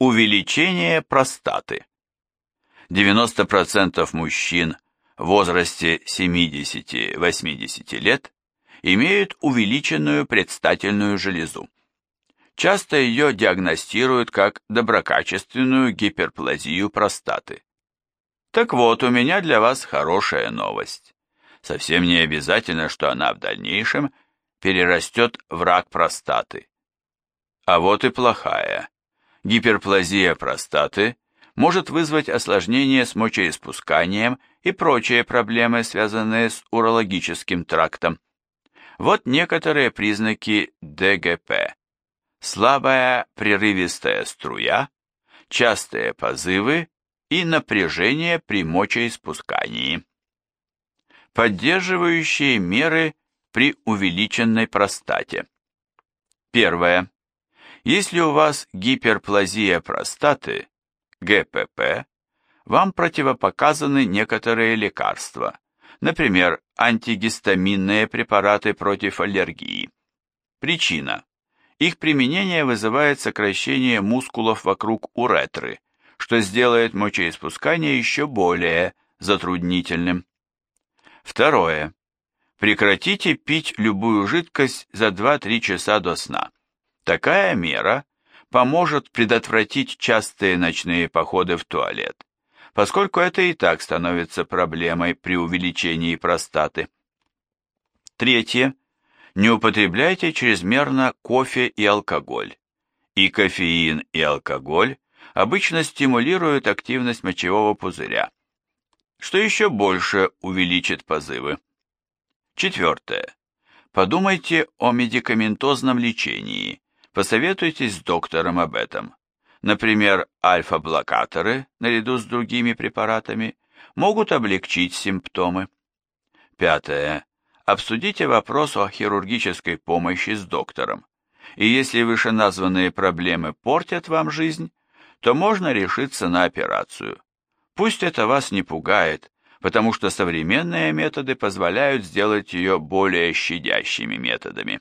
Увеличение простаты. 90% мужчин в возрасте 70-80 лет имеют увеличенную предстательную железу. Часто ее диагностируют как доброкачественную гиперплазию простаты. Так вот, у меня для вас хорошая новость. Совсем не обязательно, что она в дальнейшем перерастет в рак простаты. А вот и плохая. Гиперплазия простаты может вызвать осложнения с мочеиспусканием и прочие проблемы, связанные с урологическим трактом. Вот некоторые признаки ДГП. Слабая прерывистая струя, частые позывы и напряжение при мочеиспускании. Поддерживающие меры при увеличенной простате. Первое. Если у вас гиперплазия простаты, ГПП, вам противопоказаны некоторые лекарства, например, антигистаминные препараты против аллергии. Причина. Их применение вызывает сокращение мускулов вокруг уретры, что сделает мочеиспускание еще более затруднительным. Второе. Прекратите пить любую жидкость за 2-3 часа до сна. Такая мера поможет предотвратить частые ночные походы в туалет поскольку это и так становится проблемой при увеличении простаты. Третье. Не употребляйте чрезмерно кофе и алкоголь. И кофеин, и алкоголь обычно стимулируют активность мочевого пузыря, что еще больше увеличит позывы. Четвертое. Подумайте о медикаментозном лечении, посоветуйтесь с доктором об этом. Например, альфа-блокаторы, наряду с другими препаратами, могут облегчить симптомы. Пятое. Обсудите вопрос о хирургической помощи с доктором. И если вышеназванные проблемы портят вам жизнь, то можно решиться на операцию. Пусть это вас не пугает, потому что современные методы позволяют сделать ее более щадящими методами.